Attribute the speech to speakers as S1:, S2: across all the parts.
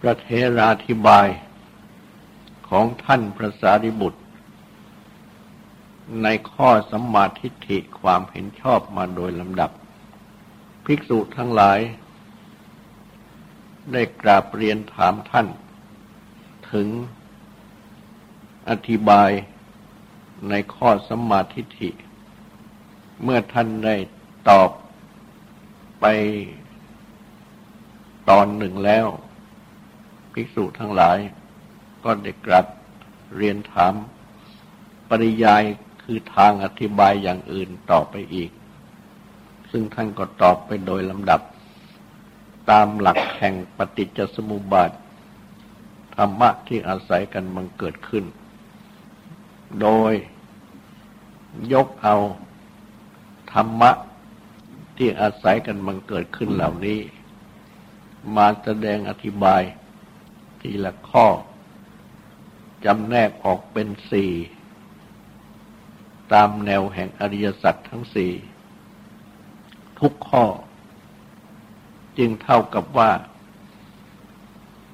S1: พระเทราธิบายของท่านพระสารีบุตร ในข้อสัมมาทิฏฐิความเห็นชอบมาโดยลำดับ ภิกษุทั้งหลาย ได้กราบเรียนถามท่าน ถึงอธิบายในข้อสัมมาทิฏฐิ เมื่อท่านได้ตอบไปตอนหนึ่งแล้ว ภิกษุทั้งหลาย ก็ได้กลับเรียนถาม ปริยายคือทางอธิบายอย่างอื่นต่อไปอีก ซึ่งท่านก็ตอบไปโดยลำดับ ตามหลักแห่งปฏิจจสมุปบาท ธรรมะที่อาศัยกันมันเกิดขึ้น โดยยกเอาธรรมะที่อาศัยกันมันเกิดขึ้นเหล่านี้ มาแสดงอธิบาย ทีละข้อจำแนกออกเป็นสี่ตามแนวแห่งอริยสัจทั้งสี่ทุกข้อ จึงเท่ากับว่า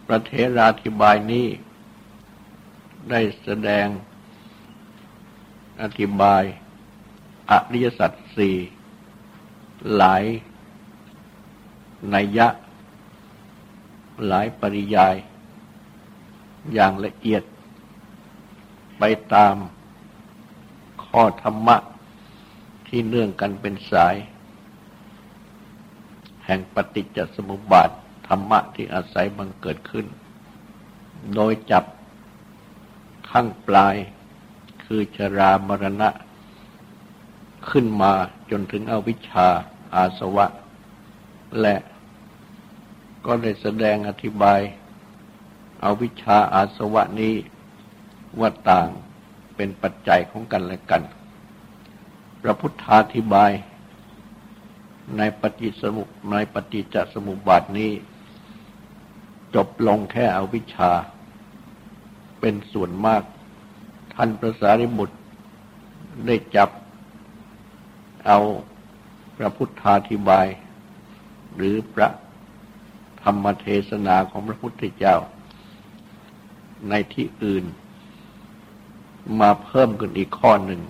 S1: ประเทราธิบายนี้ ได้แสดงอธิบายอริยสัจสี่หลายนัยยะ หลายปริยาย อย่างละเอียด ไปตามข้อธรรมะที่เนื่องกันเป็นสาย แห่งปฏิจจสมุปบาทธรรมะที่อาศัยบังเกิดขึ้น โดยจับข้างปลายคือชรามรณะ ขึ้นมาจนถึงอวิชชาอาสวะ และก็ได้แสดงอธิบาย อาวิชชาอาสวะนี้ว่าต่างเป็นปัจจัยของกันและกัน พระพุทธาธิบาย ในปฏิสมุในปฏิจจสมุปบาทนี้ จบลงแค่อวิชชา เป็นส่วนมาก ท่านพระสารีบุตรได้จับเอาพระพุทธาธิบาย หรือพระธรรมเทศนาของพระพุทธเจ้า ในที่อื่น มาเพิ่มขึ้นอีกข้อหนึ่ง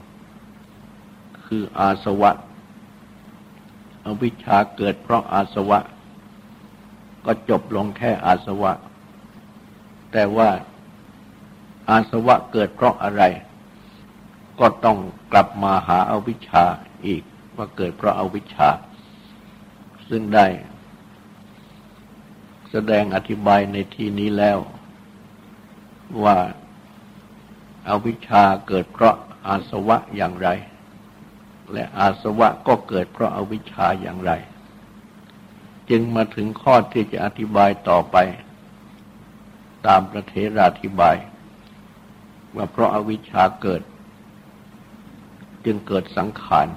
S1: คืออาสวะอวิชชาเกิดเพราะอาสวะ ก็จบลงแค่อาสวะ แต่ว่าอาสวะเกิดเพราะอะไร ก็ต้องกลับมาหาอาวิชชาอีกว่าเกิดเพราะอาวิชชา ซึ่งได้แสดงอธิบายในที่นี้แล้ว ว่าอาวิชชาเกิดเพราะอาสวะอย่างไร และอาสวะก็เกิดเพราะอาวิชชาอย่างไร จึงมาถึงข้อที่จะอธิบายต่อไป ตามประเทราธิบาย ว่าเพราะอาวิชชาเกิด จึงเกิดสังขาร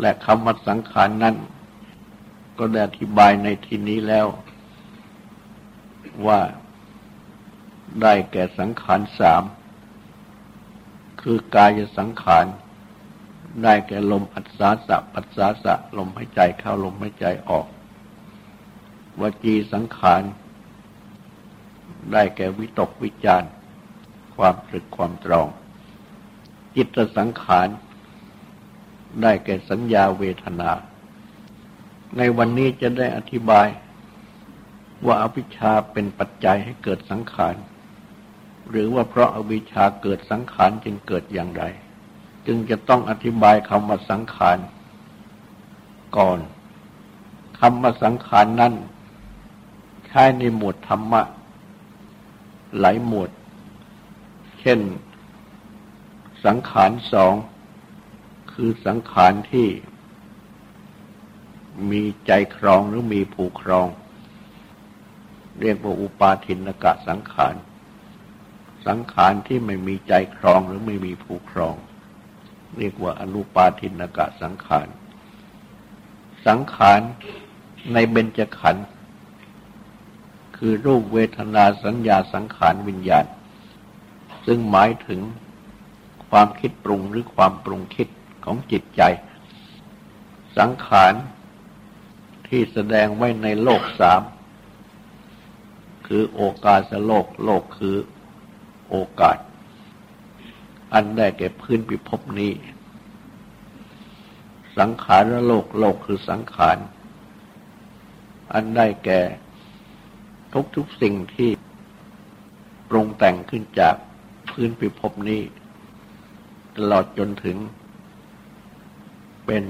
S1: และคำว่าสังขารนั้นก็ได้อธิบายในที่นี้แล้วว่า ได้แก่สังขารสาม คือกายสังขาร ได้แก่ลมอัศสาสะปัสสาสะ ลมหายใจเข้าลมหายใจออก วจีสังขาร ได้แก่วิตกวิจารความตรึกความตรอง จิตสังขาร ได้แก่สัญญาเวทนา ในวันนี้จะได้อธิบายว่าอภิชาเป็นปัจจัยให้เกิดสังขาร หรือว่าเพราะอาวิชชาเกิดสังขารจึงเกิดอย่างไร จึงจะต้องอธิบายคำว่าสังขารก่อนคำว่าสังขารนั้นใช้ในหมวดธรรมะ หลายหมวด เช่น สังขารสอง คือสังขารที่ มีใจครองหรือมีผูกครอง เรียกว่าอุปาทินกะสังขาร สังขารที่ไม่มีใจครองหรือไม่มีผูกครอง เรียกว่าอนุปาทินกะสังขาร สังขารในเบญจขันธ์คือรูปเวทนาสัญญาสังขารวิญญาณ ซึ่งหมายถึงความคิดปรุงหรือความปรุงคิดของจิตใจ สังขารที่แสดงไว้ในโลกสาม คือโอกาสโลก โลกคือ โอกาส อันได้แก่พื้นพิภพนี้ สังขารโลกโลกคือสังขาร อันได้แก่ทุกทุกสิ่งที่ปรุงแต่งขึ้นจากพื้นพิภพนี้ ตลอดจนถึง เป็น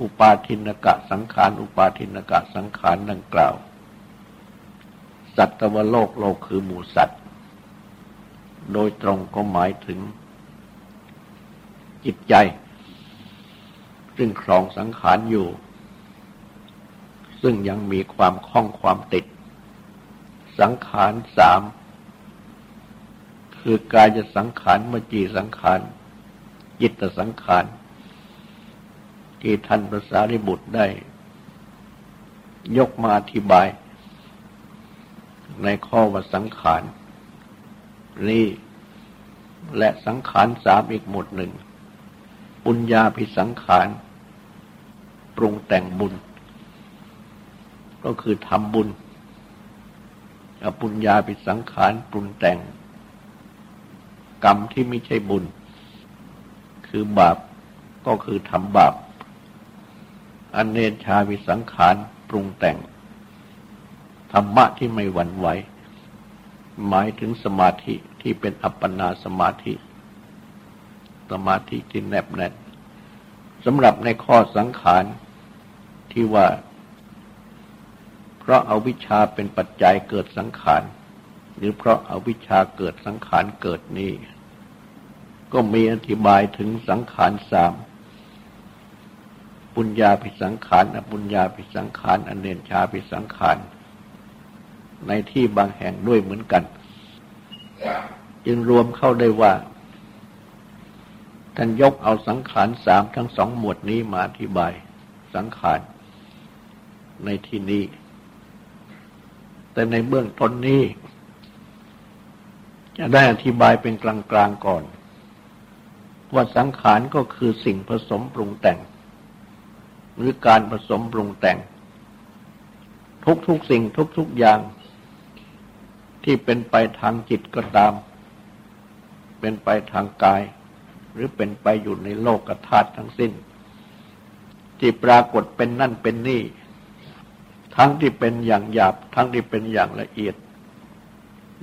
S1: อุปาทินกะสังขารอุปาทินกะสังขารดังกล่าว สัตวโลกโลกคือหมูสัตว์ โดยตรงก็หมายถึงจิตใจ ซึ่งครองสังขารอยู่ ซึ่งยังมีความคล้องความติด สังขารสาม คือกายสังขารมจีสังขารจิตสังขารที่ท่านพระสารีบุตรได้ ยกมาอธิบาย ในข้อว่าสังขาร นี่และสังขารสามอีกหมดหนึ่ง ปุญญาพิสังขาร ปรุงแต่งบุญ ก็คือทำบุญปุญญาปิสังขารปรุงแต่ง กรรมที่ไม่ใช่บุญ คือบาปก็คือทำบาปอันเนชาวิสังขารปรุงแต่ง ธรรมะที่ไม่หวั่นไหว หมายถึงสมาธิที่เป็นอัปปนาสมาธิ สมาธิที่แนบแน่นสำหรับในข้อสังขารที่ว่า เพราะอาวิชชาเป็นปัจจัยเกิดสังขาร หรือเพราะอาวิชชาเกิดสังขารเกิดนี้ ก็มีอธิบายถึงสังขารสามปุญญาภิสังขารอปุญญาภิสังขารอเนชาภิสังขาร ในที่บางแห่งด้วยเหมือนกัน จึงรวมเข้าได้ว่า ท่านยกเอาสังขารสามทั้งสองหมวดนี้มาอธิบายสังขารในที่นี้ แต่ในเบื้องต้นนี้ จะได้อธิบายเป็นกลางๆก่อน ว่าสังขารก็คือสิ่งผสมปรุงแต่ง หรือการผสมปรุงแต่งทุกๆสิ่งทุกๆอย่าง ที่เป็นไปทางจิตก็ตาม เป็นไปทางกาย หรือเป็นไปอยู่ในโลกธาตุทั้งสิ้น ที่ปรากฏเป็นนั่นเป็นนี่ ทั้งที่เป็นอย่างหยาบ ทั้งที่เป็นอย่างละเอียด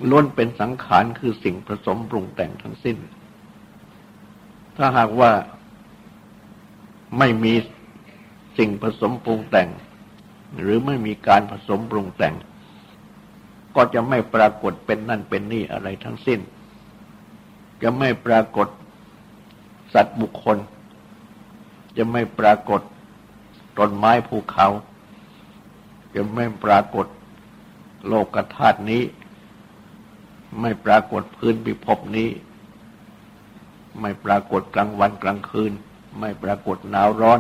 S1: ล้วนเป็นสังขารคือสิ่งผสมปรุงแต่งทั้งสิ้น ถ้าหากว่าไม่มีสิ่งผสมปรุงแต่ง หรือไม่มีการผสมปรุงแต่ง ก็จะไม่ปรากฏเป็นนั่นเป็นนี่อะไรทั้งสิ้น จะไม่ปรากฏสัตว์บุคคล จะไม่ปรากฏต้นไม้ภูเขา จะไม่ปรากฏโลกธาตุนี้ ไม่ปรากฏพื้นพิภพนี้ ไม่ปรากฏกลางวันกลางคืน ไม่ปรากฏหนาวร้อน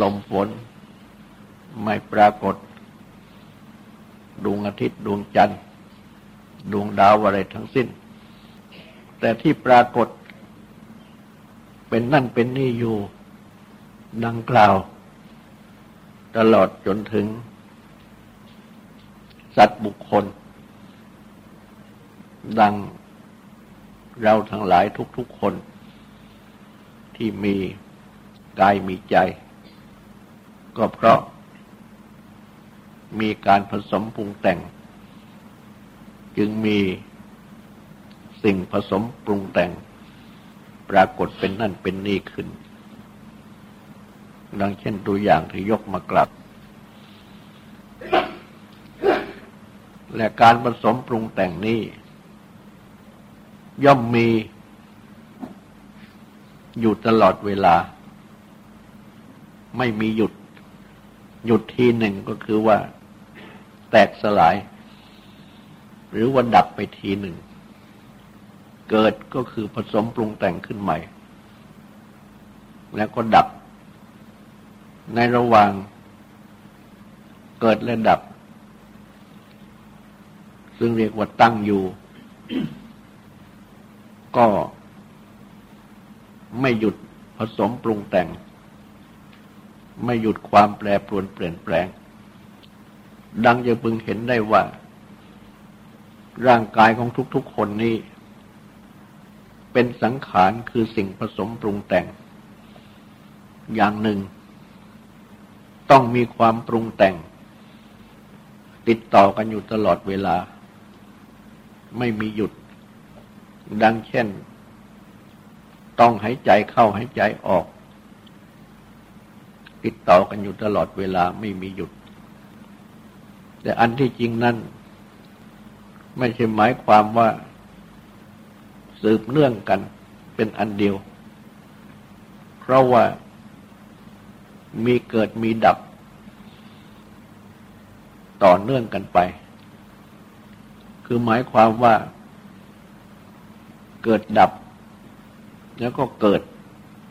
S1: ลมฝน ไม่ปรากฏ ดวงอาทิตย์ ดวงจันทร์ ดวงดาวอะไรทั้งสิ้น แต่ที่ปรากฏเป็นนั่นเป็นนี่อยู่ดังกล่าว ตลอดจนถึง สัตว์บุคคล ดังเราทั้งหลายทุกๆคน ที่มีกายมีใจ ก็เพราะ มีการผสมปรุงแต่ง จึงมีสิ่งผสมปรุงแต่ง ปรากฏเป็นนั่นเป็นนี่ขึ้น ดังเช่นตัวอย่างที่ยกมากลับ และการผสมปรุงแต่งนี้ ย่อมมีอยู่ตลอดเวลา ไม่มีหยุด หยุดทีหนึ่งก็คือว่าแตกสลาย หรือว่าดับไปทีหนึ่ง เกิดก็คือผสมปรุงแต่งขึ้นใหม่ แล้วก็ดับ ในระหว่างเกิดและดับ ซึ่งเรียกว่าตั้งอยู่ ก็ไม่หยุดผสมปรุงแต่ง ไม่หยุดความแปรปรวนเปลี่ยนแปลง ดังจะพึงเห็นได้ว่า ร่างกายของทุกๆคนนี้ เป็นสังขารคือสิ่งผสมปรุงแต่ง อย่างหนึ่ง ต้องมีความปรุงแต่ง ติดต่อกันอยู่ตลอดเวลา ไม่มีหยุด ดังเช่น ต้องหายใจเข้าหายใจออก ติดต่อกันอยู่ตลอดเวลาไม่มีหยุด แต่อันที่จริงนั้น ไม่ใช่หมายความว่าสืบเนื่องกันเป็นอันเดียว เพราะว่ามีเกิดมีดับ ต่อเนื่องกันไป คือหมายความว่าเกิดดับ แล้วก็เกิด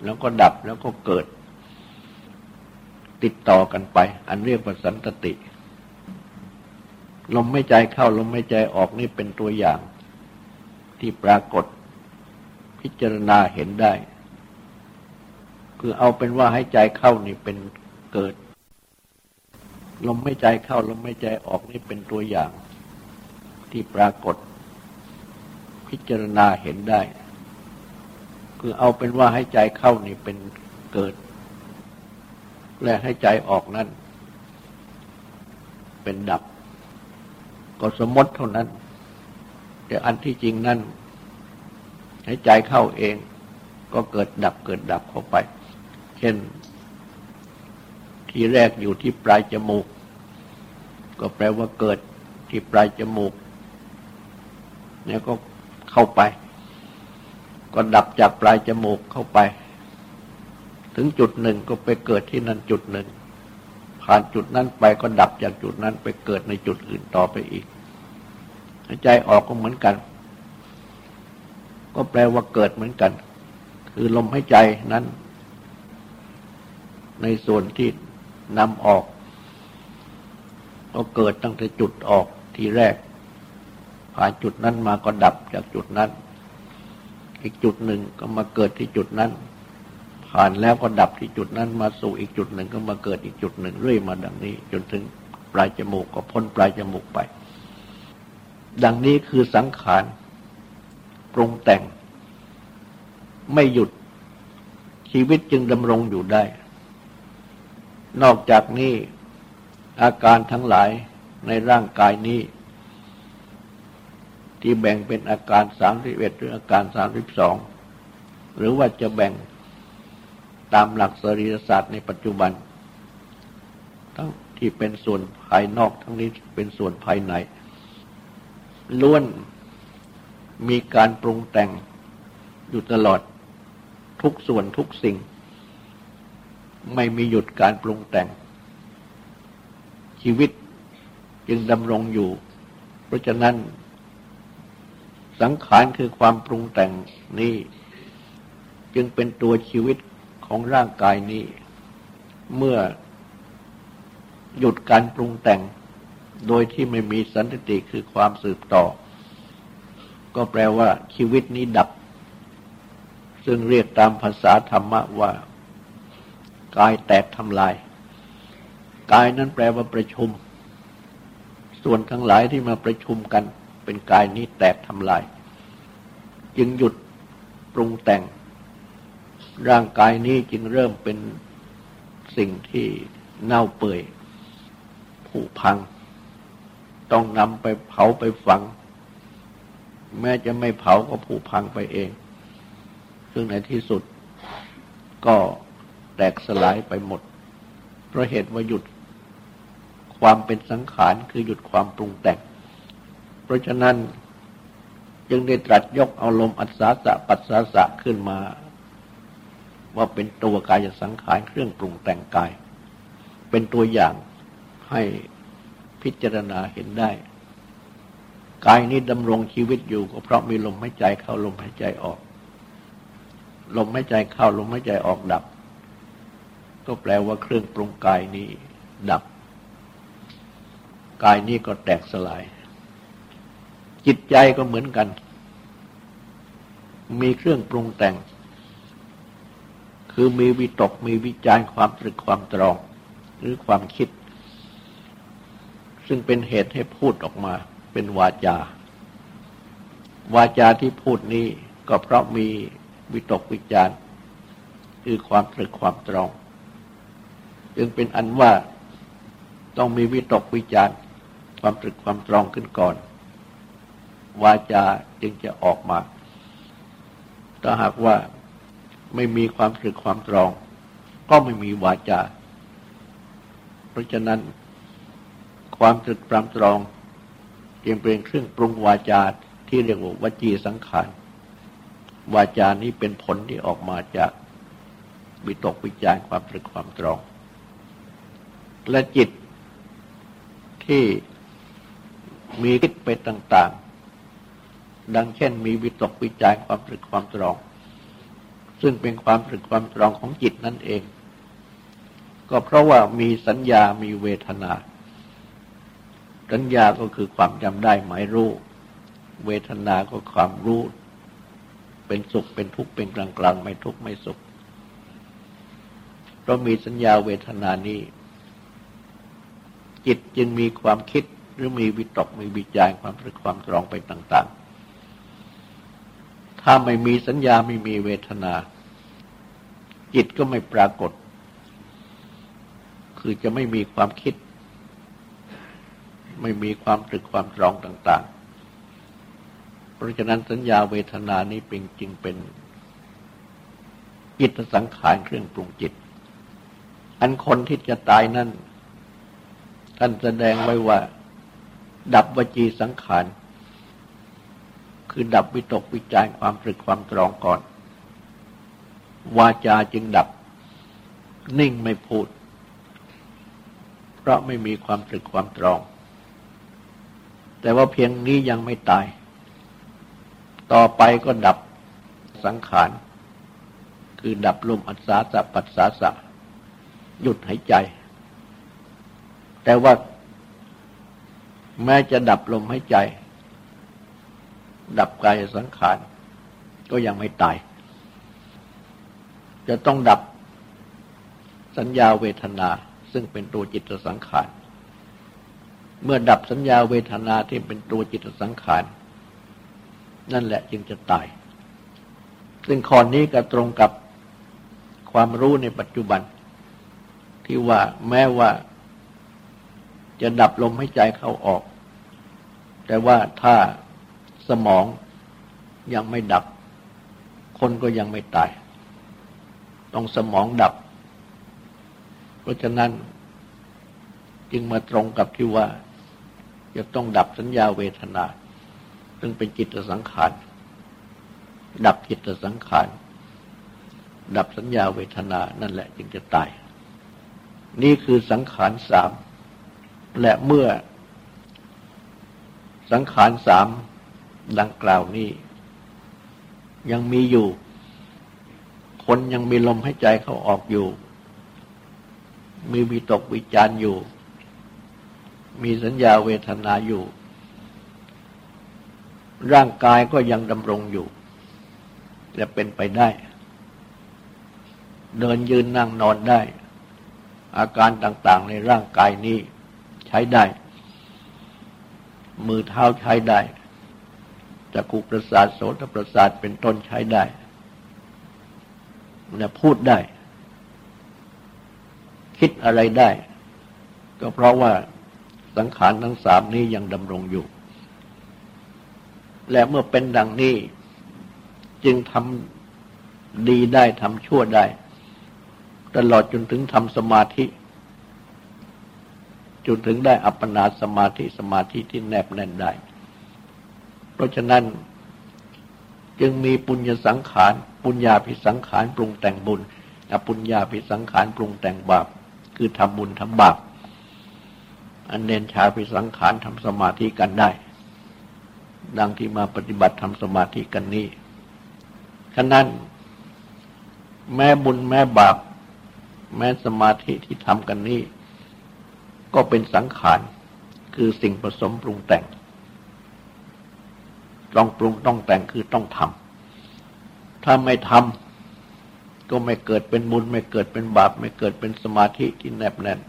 S1: แล้วก็ดับแล้วก็เกิด ติดต่อกันไป อันเรียกว่าสันตติ ลมไม่ใจเข้าลมไม่ใจออกนี่เป็นตัวอย่าง ที่ปรากฏพิจารณาเห็นได้ คือเอาเป็นว่าให้ใจเข้านี่เป็นเกิด ลมไม่ใจเข้าลมไม่ใจออกนี่เป็นตัวอย่าง ที่ปรากฏ พิจารณาเห็นได้ คือเอาเป็นว่าให้ใจเข้านี่เป็นเกิด และให้ใจออกนั่น เป็นดับ ก็สมมติเท่านั้น แต่อันที่จริงนั่นให้ใจเข้าเอง ก็เกิดดับเกิดดับเข้าไป เช่น ที่แรกอยู่ที่ปลายจมูก ก็แปลว่าเกิดที่ปลายจมูกเนี่ยก็เข้าไป ก็ดับจากปลายจมูกเข้าไป ถึงจุดหนึ่งก็ไปเกิดที่นั่นจุดหนึ่ง ผ่านจุดนั้นไปก็ดับจากจุดนั้นไปเกิดในจุดอื่นต่อไปอีกหายใจออกก็เหมือนกัน ก็แปลว่าเกิดเหมือนกัน คือลมหายใจนั้น ในส่วนที่นำออก ก็เกิดตั้งแต่จุดออกทีแรก ผ่านจุดนั้นมาก็ดับจากจุดนั้น อีกจุดหนึ่งก็มาเกิดที่จุดนั้น ผ่านแล้วก็ดับที่จุดนั้นมาสู่อีกจุดหนึ่งก็มาเกิดอีกจุดหนึ่งเรื่อยมาดังนี้ จนถึงปลายจมูกก็พ้นปลายจมูกไป ดังนี้คือสังขารปรุงแต่ง ไม่หยุดชีวิตจึงดำรงอยู่ได้ นอกจากนี้อาการทั้งหลายในร่างกายนี้ ที่แบ่งเป็นอาการสามสิบเอ็ดหรืออาการสามสิบสองหรือว่าจะแบ่ง ตามหลักสรีรศาสตร์ในปัจจุบัน ทั้งที่เป็นส่วนภายนอกทั้งนี้เป็นส่วนภายในล้วนมีการปรุงแต่งอยู่ตลอดทุกส่วนทุกสิ่ง ไม่มีหยุดการปรุงแต่ง ชีวิตจึงดำรงอยู่ เพราะฉะนั้น สังขารคือความปรุงแต่งนี้ จึงเป็นตัวชีวิต ของร่างกายนี้ เมื่อหยุดการปรุงแต่ง โดยที่ไม่มีสันติคือความสืบต่อ ก็แปลว่าชีวิตนี้ดับ ซึ่งเรียกตามภาษาธรรมะว่า กายแตกทำลาย กายนั้นแปลว่าประชุม ส่วนทั้งหลายที่มาประชุมกัน เป็นกายนี้แตกทำลาย จึงหยุดปรุงแต่ง ร่างกายนี้จึงเริ่มเป็นสิ่งที่เน่าเปื่อยผุพัง ต้องนำไปเผาไปฝัง แม้จะไม่เผาก็ผุพังไปเอง ซึ่งในที่สุดก็แตกสลายไปหมด เพราะเหตุว่าหยุดความเป็นสังขารคือหยุดความปรุงแต่ง เพราะฉะนั้น จึงได้ตรัสยกเอาลมอัศสะปัสสาสะขึ้นมา ว่าเป็นตัวกายสังขารเครื่องปรุงแต่งกาย เป็นตัวอย่างให้พิจารณาเห็นได้ กายนี้ดำรงชีวิตอยู่ก็เพราะมีลมหายใจเข้าลมหายใจออก ลมหายใจเข้าลมหายใจออกดับ ก็แปลว่าเครื่องปรุงกายนี้ดับ กายนี้ก็แตกสลาย จิตใจก็เหมือนกัน มีเครื่องปรุงแต่ง คือมีวิตกมีวิจารความตรึกความตรอง หรือความคิด ซึ่งเป็นเหตุให้พูดออกมาเป็นวาจา วาจาที่พูดนี้ก็เพราะมีวิตกวิจารคือความตรึกความตรอง จึงเป็นอันว่าต้องมีวิตกวิจารความตรึกความตรองขึ้นก่อน วาจาจึงจะออกมาถ้าหากว่า ไม่มีความตึกความตรอง ก็ไม่มีวาจา เพราะฉะนั้น ความตึกตรำตรองจึงเป็นเครื่องปรุงวาจาที่เรียกว่าวจีสังขารวาจานี้เป็นผลที่ออกมาจากวิตกวิจารความตรึกความตรอง และจิตที่มีคิดไปต่าง ๆ ดังเช่น มีวิตกวิจารความตรึกความตรอง ซึ่งเป็นความตรึกความตรองของจิตนั่นเอง ก็เพราะว่ามีสัญญามีเวทนา สัญญาก็คือความจำได้หมายรู้ เวทนาก็ความรู้ เป็นสุขเป็นทุกข์เป็นกลางกลางไม่ทุกข์ไม่สุข เพราะมีสัญญาเวทนานี้ จิตจึงมีความคิดหรือมีวิตกมีวิจารความรึกความตรองไปต่าง ๆถ้าไม่มีสัญญาไม่มีเวทนา จิตก็ไม่ปรากฏ คือจะไม่มีความคิด ไม่มีความตรึกความตรองต่าง ๆ เพราะฉะนั้นสัญญาเวทนานี้เป็นจริงเป็นจิตสังขารเครื่องปรุงจิต อันคนที่จะตายนั้นท่านแสดงไว้ว่า ดับวจีสังขาร คือดับวิตกวิจารความตรึกความตรองก่อน วาจาจึงดับ นิ่งไม่พูด เพราะไม่มีความตรึกความตรอง แต่ว่าเพียงนี้ยังไม่ตาย ต่อไปก็ดับสังขาร คือดับลมอัศาสะปัสสาสะ หยุดหายใจ แต่ว่าแม้จะดับลมหายใจ ดับกายสังขาร ก็ยังไม่ตาย จะต้องดับสัญญาเวทนาซึ่งเป็นตัวจิตสังขาร เมื่อดับสัญญาเวทนาที่เป็นตัวจิตสังขาร นั่นแหละจึงจะตาย ซึ่งข้อนี้ก็ตรงกับความรู้ในปัจจุบัน ที่ว่าแม้ว่าจะดับลมหายใจเข้าออก แต่ว่าถ้าสมองยังไม่ดับ คนก็ยังไม่ตาย ต้องสมองดับ เพราะฉะนั้นจึงมาตรงกับที่ว่า จะต้องดับสัญญาเวทนา ซึ่งเป็นจิตสังขาร ดับจิตสังขาร ดับสัญญาเวทนานั่นแหละจึงจะตาย นี่คือสังขารสาม และเมื่อสังขารสามดังกล่าวนี้ ยังมีอยู่ คนยังมีลมหายใจเขาออกอยู่ มีวิตกวิจารอยู่ มีสัญญาเวทนาอยู่ ร่างกายก็ยังดำรงอยู่และเป็นไปได้ เดินยืนนั่งนอนได้ อาการต่างๆในร่างกายนี้ใช้ได้ มือเท้าใช้ได้จักรุประสาทโสตประสาทเป็นต้นใช้ได้ และพูดได้ คิดอะไรได้ ก็เพราะว่าสังขารทั้งสามนี้ยังดำรงอยู่ และเมื่อเป็นดังนี้ จึงทำดีได้ทำชั่วได้ ตลอดจนถึงทำสมาธิจนถึงได้อัปปนาสมาธิสมาธิที่แนบแน่นได้ เพราะฉะนั้นจึงมีปุญญสังขาร ปุญญาภิสังขารปรุงแต่งบุญอปุญญาภิสังขารปรุงแต่งบาป คือทำบุญทำบาป อันเนนชาภิสังขารทำสมาธิกันได้ ดังที่มาปฏิบัติทำสมาธิกันนี้ฉะนั้น แม้บุญแม้บาป แม้สมาธิที่ทำกันนี้ ก็เป็นสังขารคือสิ่งผสมปรุงแต่ง ต้องปรุงต้องแต่งคือต้องทำ ถ้าไม่ทำก็ไม่เกิดเป็นบุญ ไม่เกิดเป็นบาป ไม่เกิดเป็นสมาธิที่แนบแน่น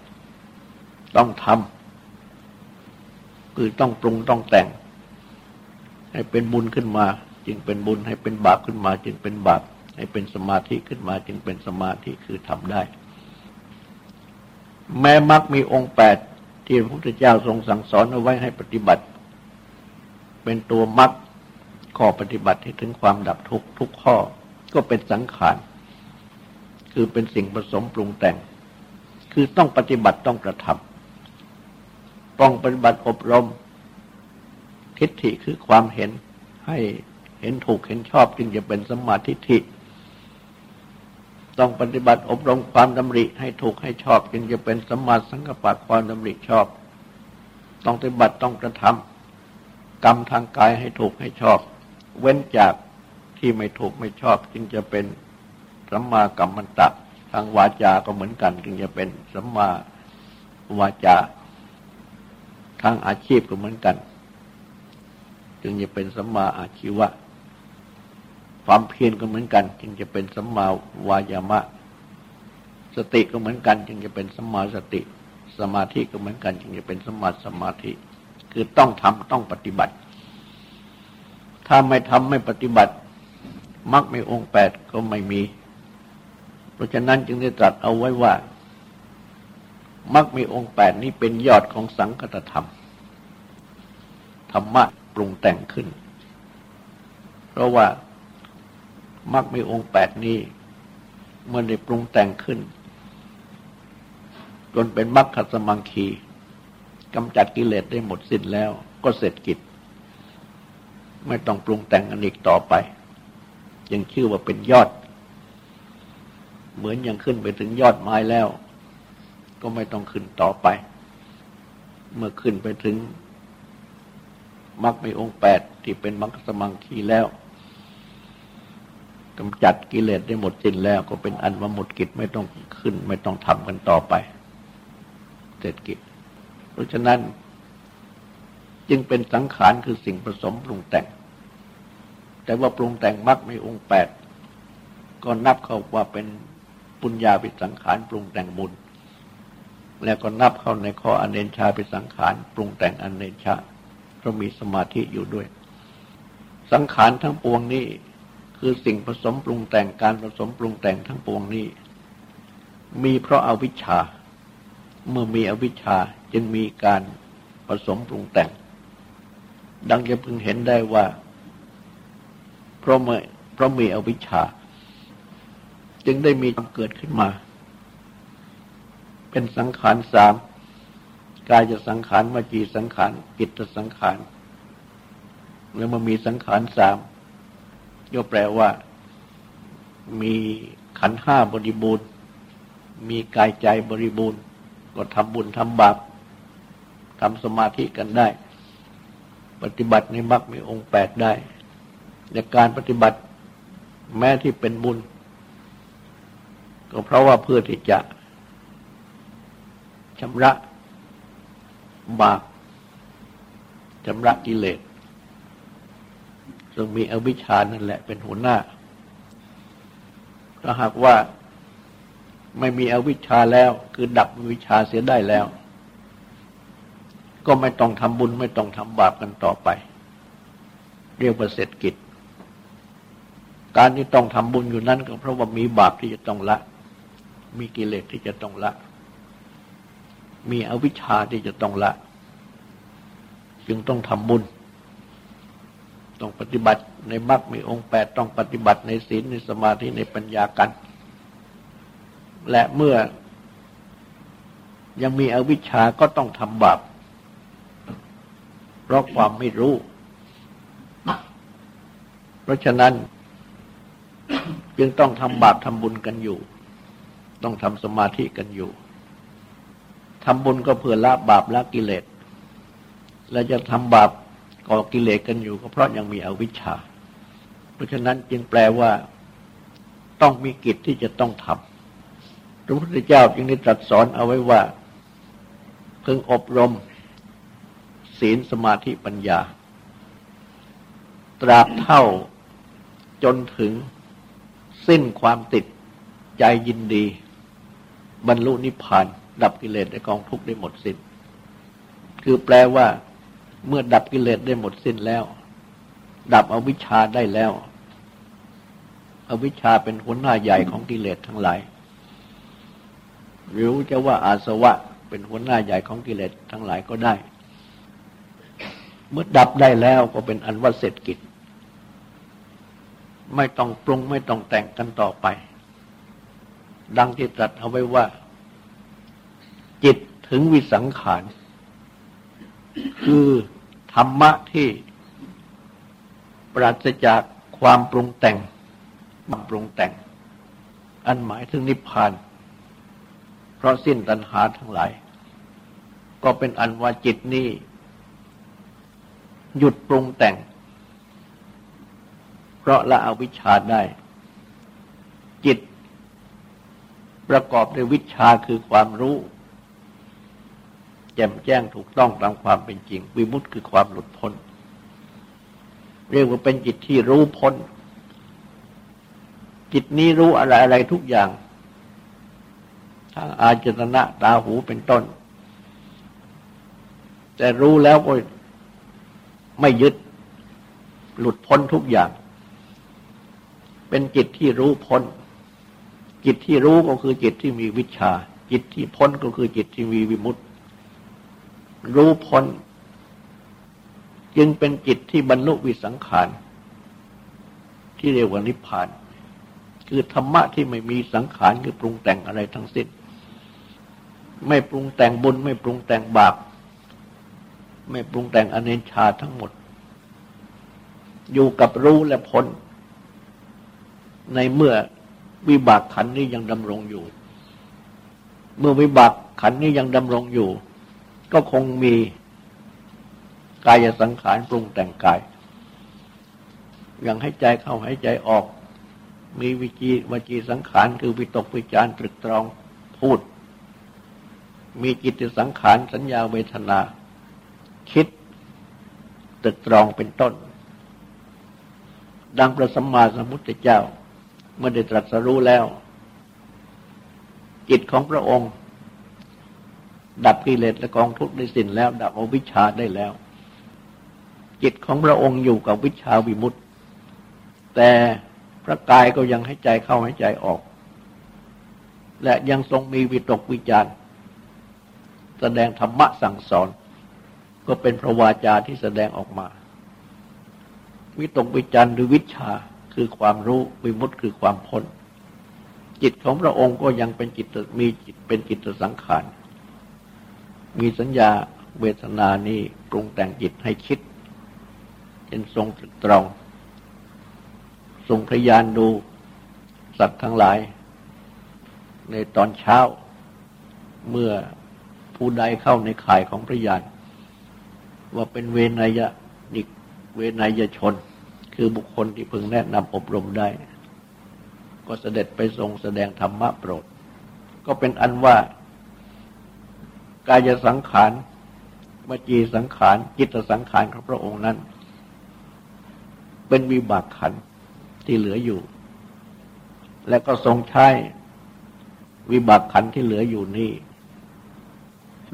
S1: ต้องทำคือต้องปรุงต้องแต่ง ให้เป็นบุญขึ้นมา จึงเป็นบุญให้เป็นบาปขึ้นมา จึงเป็นบาป ให้เป็นสมาธิขึ้นมา จึงเป็นสมาธิคือทำได้ แม้มรรคมีองค์แปดที่พระพุทธเจ้าทรงสั่งสอนเอาไว้ให้ปฏิบัติ เป็นตัวมรรค ข้อปฏิบัติที่ถึงความดับทุกข์ทุกข้อก็เป็นสังขาร คือเป็นสิ่งผสมปรุงแต่ง คือต้องปฏิบัติต้องกระทำต้องปฏิบัติอบรม ทิฏฐิคือความเห็นให้เห็นถูกเห็นชอบจึงจะเป็นสมาธิฐิต้องปฏิบัติอบรมความดำริให้ถูกให้ชอบจึงจะเป็นสมาสังกปะความดำริชอบ ต้องปฏิบัติต้องกระทำกรรมทางกายให้ถูกให้ชอบ เว้นจากที่ไม่ถูกไม่ชอบจึงจะเป็นสัมมากรรมันตะทางวาจาก็เหมือนกัน จึงจะเป็นสัมมาวาจาทางอาชีพก็เหมือนกัน จึงจะเป็นสัมมาอาชีวะ ความเพียรก็เหมือนกัน จึงจะเป็นสัมมาวายามะ สติก็เหมือนกัน จึงจะเป็นสัมมาสติ สมาธิก็เหมือนกัน จึงจะเป็นสัมมาสมาธิ คือต้องทำต้องปฏิบัติ ถ้าไม่ทำไม่ปฏิบัติมรรคไม่องค์แปดก็ไม่มี เพราะฉะนั้นจึงได้ตรัสเอาไว้ว่ามรรคมีองค์แปดนี้เป็นยอดของสังคตธรรม ธรรมะปรุงแต่งขึ้น เพราะว่ามรรคมีองค์แปดนี้เมื่อได้ปรุงแต่งขึ้น จนเป็นมรรคสมังคีกำจัดกิเลสได้หมดสิ้นแล้วก็เสร็จกิจ ไม่ต้องปรุงแต่งอันอีกต่อไป ยังชื่อว่าเป็นยอด เหมือนยังขึ้นไปถึงยอดไม้แล้ว ก็ไม่ต้องขึ้นต่อไป เมื่อขึ้นไปถึงมรรคมีองค์แปดที่เป็นมรรคสมังคีแล้วกำจัดกิเลสได้หมดสิ้นแล้ว ก็เป็นอันว่าหมดกิจไม่ต้องขึ้น ไม่ต้องทำกันต่อไปเสร็จกิจ เพราะฉะนั้น จึงเป็นสังขารคือสิ่งผสมปรุงแต่ง แต่ว่าปรุงแต่งมักไม่องค์แปดก็นับเข้าว่าเป็นปุญญาปิสังขารปรุงแต่งบุญแล้วก็นับเข้าในข้ออเนชาปิสังขารปรุงแต่งอเนนชาเพราะมีสมาธิอยู่ด้วย สังขารทั้งปวงนี้คือสิ่งผสมปรุงแต่งการผสมปรุงแต่งทั้งปวงนี้ มีเพราะอาวิชชา เมื่อมีอวิชชาจึงมีการผสมปรุงแต่ง ดังจะพึงเห็นได้ว่า เพราะเมื่อเพราะมีอวิชชา จึงได้มีความเกิดขึ้นมา เป็นสังขารสามกายจะสังขารมาจีสังขารกิจสังขาร แล้วมามีสังขารสามก็แปลว่า มีขันห้าบริบูรณ์ มีกายใจบริบูรณ์ ก็ทำบุญทำบาปทำสมาธิกันได้ ปฏิบัติในมรรคมีองค์แปดได้ ในการปฏิบัติแม้ที่เป็นบุญ ก็เพราะว่าเพื่อที่จะชำระบาปชำระกิเลสซึ่งมีอวิชชานั่นแหละเป็นหัวหน้า ถ้าหากว่าไม่มีอวิชชาแล้ว คือดับวิชาเสียได้แล้ว ก็ไม่ต้องทำบุญไม่ต้องทำบาปกันต่อไป เรียกว่าเสร็จกิจ การที่ต้องทำบุญอยู่นั้นก็เพราะว่ามีบาปที่จะต้องละ มีกิเลสที่จะต้องละ มีอวิชชาที่จะต้องละ จึงต้องทำบุญ ต้องปฏิบัติในมรรคมีองค์แปดต้องปฏิบัติในศีลในสมาธิในปัญญากัน และเมื่อยังมีอวิชชาก็ต้องทำบาป เพราะความไม่รู้ เพราะฉะนั้น จึงต้องทำบาปทำบุญกันอยู่ ต้องทำสมาธิกันอยู่ทำบุญก็เพื่อละบาปละกิเลสและจะทำบาปก่อกิเลสกันอยู่ ก็เพราะยังมีอวิชชา เพราะฉะนั้นจึงแปลว่าต้องมีกิจที่จะต้องทำพระพุทธเจ้าจึงได้ตรัสสอนเอาไว้ว่าเพิ่งอบรม ศีลสมาธิปัญญา ตราบเท่าจนถึง สิ้นความติดใจยินดี บรรลุนิพพาน ดับกิเลสในกองทุกข์ได้หมดสิ้น คือแปลว่าเมื่อดับกิเลสได้หมดสิ้นแล้ว ดับอวิชชาได้แล้ว อวิชชาเป็นหัวหน้าใหญ่ของกิเลสทั้งหลาย หรือจะว่าอาสวะเป็นหัวหน้าใหญ่ของกิเลสทั้งหลายก็ได้ เมื่อดับได้แล้วก็เป็นอันว่าเสร็จกิจ ไม่ต้องปรุงไม่ต้องแต่งกันต่อไป ดังที่ตรัสเอาไว้ว่า จิตถึงวิสังขาร คือธรรมะที่ปราศจากความปรุงแต่งความปรุงแต่ง อันหมายถึงนิพพาน เพราะสิ้นตัณหาทั้งหลาย ก็เป็นอันว่าจิตนี้ หยุดปรุงแต่ง เพราะละอวิชชาได้ จิตประกอบด้วยวิชาคือความรู้ แจ่มแจ้งถูกต้องตามความเป็นจริง วิมุตติคือความหลุดพ้น เรียกว่าเป็นจิตที่รู้พ้น จิตนี้รู้อะไรอะไรทุกอย่างทางอาจตนะตาหูเป็นต้น แต่รู้แล้วก็ไม่ยึดหลุดพ้นทุกอย่าง เป็นจิตที่รู้พ้น จิตที่รู้ก็คือจิตที่มีวิชา จิตที่พ้นก็คือจิตที่มีวิมุตติ รู้พ้น จึงเป็นจิตที่บรรลุวิสังขารที่เรียกว่านิพพาน คือธรรมะที่ไม่มีสังขารคือปรุงแต่งอะไรทั้งสิ้น ไม่ปรุงแต่งบุญ ไม่ปรุงแต่งบาปไม่ปรุงแต่งอเนชาทั้งหมด อยู่กับรู้และพ้น ในเมื่อวิบากขันนี้ยังดำรงอยู่ เมื่อวิบากขันนี้ยังดำรงอยู่ ก็คงมีกายสังขารปรุงแต่งกายอย่างให้ใจเข้าให้ใจออก มีวิจีวจีสังขารคือวิตกวิจารตรึกตรองพูด มีจิตสังขารสัญญาเวทนา คิดตรึกตรองเป็นต้น ดังพระสัมมาสัมพุทธเจ้า เมื่อได้ตรัสรู้แล้ว จิตของพระองค์ ดับกิเลสและกองทุกข์ได้สิ้นแล้ว ดับอวิชชาได้แล้ว จิตของพระองค์อยู่กับวิชาวิมุตติ แต่พระกายก็ยังให้ใจเข้าให้ใจออก และยังทรงมีวิตกวิจารแสดงธรรมะสั่งสอน ก็เป็นพระวาจาที่แสดงออกมา วิตกวิจารหรือวิชา คือความรู้วิมุตติคือความพ้น จิตของพระองค์ก็ยังเป็นจิตมีจิตเป็นจิตสังขาร มีสัญญาเวทนานี้ปรุงแต่งจิตให้คิดเป็นทรงตรองทรงพยานดูสัตว์ทั้งหลาย ในตอนเช้า เมื่อผู้ใดเข้าในข่ายของพระยานว่าเป็นเวนยะนิกเวนยชน คือบุคคลที่พึงแนะนำอบรมได้ ก็เสด็จไปทรงแสดงธรรมะโปรด ก็เป็นอันว่า กายสังขารวจีสังขาร จิตสังขารของพระองค์นั้น เป็นวิบากขันที่เหลืออยู่ และก็ทรงใช้วิบากขันที่เหลืออยู่นี้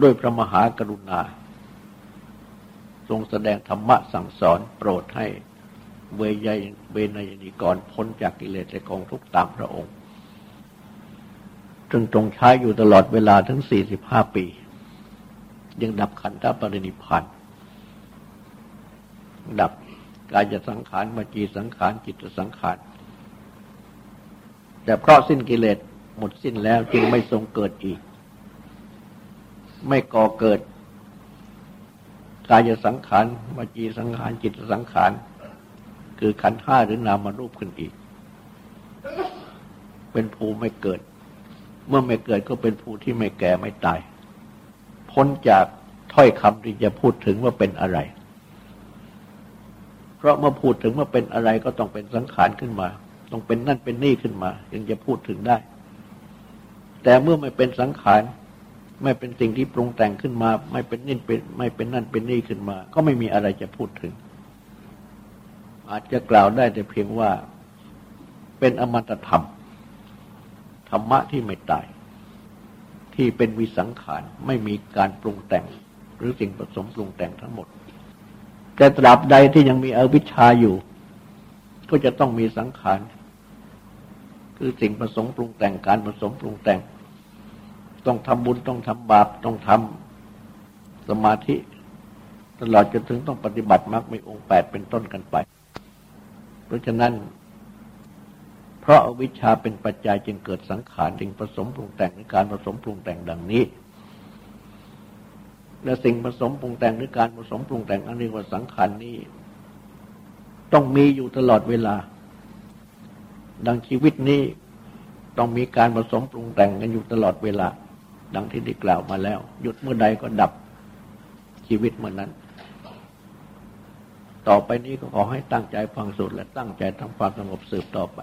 S1: ด้วยพระมหากรุณา ทรงแสดงธรรมะสั่งสอนโปรดให้ เวยยเวนยนิกรพ้นจากกิเลสและกองทุกตามพระองค์จึงตรงใช้อยู่ตลอดเวลาถึงสี่สิบห้าปี ยังดับขันธปรินิพานดับกายสังขารมจีสังขารจิตสังขาร แต่เพราะสิ้นกิเลสหมดสิ้นแล้วจึงไม่ทรงเกิดอีก ไม่ก่อเกิดกายสังขารมจีสังขารจิตสังขาร คือขันธ์ห้าหรือนามารูปขึ้นอีก เป็นภูไม่เกิด เมื่อไม่เกิดก็เป็นภูที่ไม่แก่ไม่ตาย พ้นจากถ้อยคำที่จะพูดถึงว่าเป็นอะไร เพราะเมื่อพูดถึงว่าเป็นอะไรก็ต้องเป็นสังขารขึ้นมา ต้องเป็นนั่นเป็นนี่ขึ้นมาจึงจะพูดถึงได้ แต่เมื่อไม่เป็นสังขารไม่เป็นสิ่งที่ปรุงแต่งขึ้นมา ไม่เป็นนี่เป็นไม่เป็นนั่นเป็นนี่ขึ้นมา ก็ไม่มีอะไรจะพูดถึง อาจจะกล่าวได้แต่เพียงว่าเป็นอมตะธรรม ธรรมะที่ไม่ตาย ที่เป็นวิสังขารไม่มีการปรุงแต่ง หรือสิ่งผสมปรุงแต่งทั้งหมด แต่ตราบใดที่ยังมีอวิชชาอยู่ ก็จะต้องมีสังขาร คือสิ่งผสมปรุงแต่งการผสมปรุงแต่ง ต้องทำบุญต้องทำบาปต้องทำสมาธิตลอดจนถึงต้องปฏิบัติมรรคมีองค์แปดเป็นต้นกันไป เพราะฉะนั้น เพราะอาวิชชาเป็นปัจจัยจึงเกิดสังขารจึงผสมปรุงแต่งในการผสมปรุงแต่งดังนี้ และสิ่งผสมปรุงแต่งหรือการผสมปรุงแต่งอันเรียกว่าสังขารนี้ ต้องมีอยู่ตลอดเวลา ดังชีวิตนี้ต้องมีการผสมปรุงแต่งกันอยู่ตลอดเวลา ดังที่ได้กล่าวมาแล้ว หยุดเมื่อใดก็ดับชีวิตเมื่อนั้น ต่อไปนี้ก็ขอให้ตั้งใจฟังสูตรและตั้งใจทำความสงบสืบต่อไป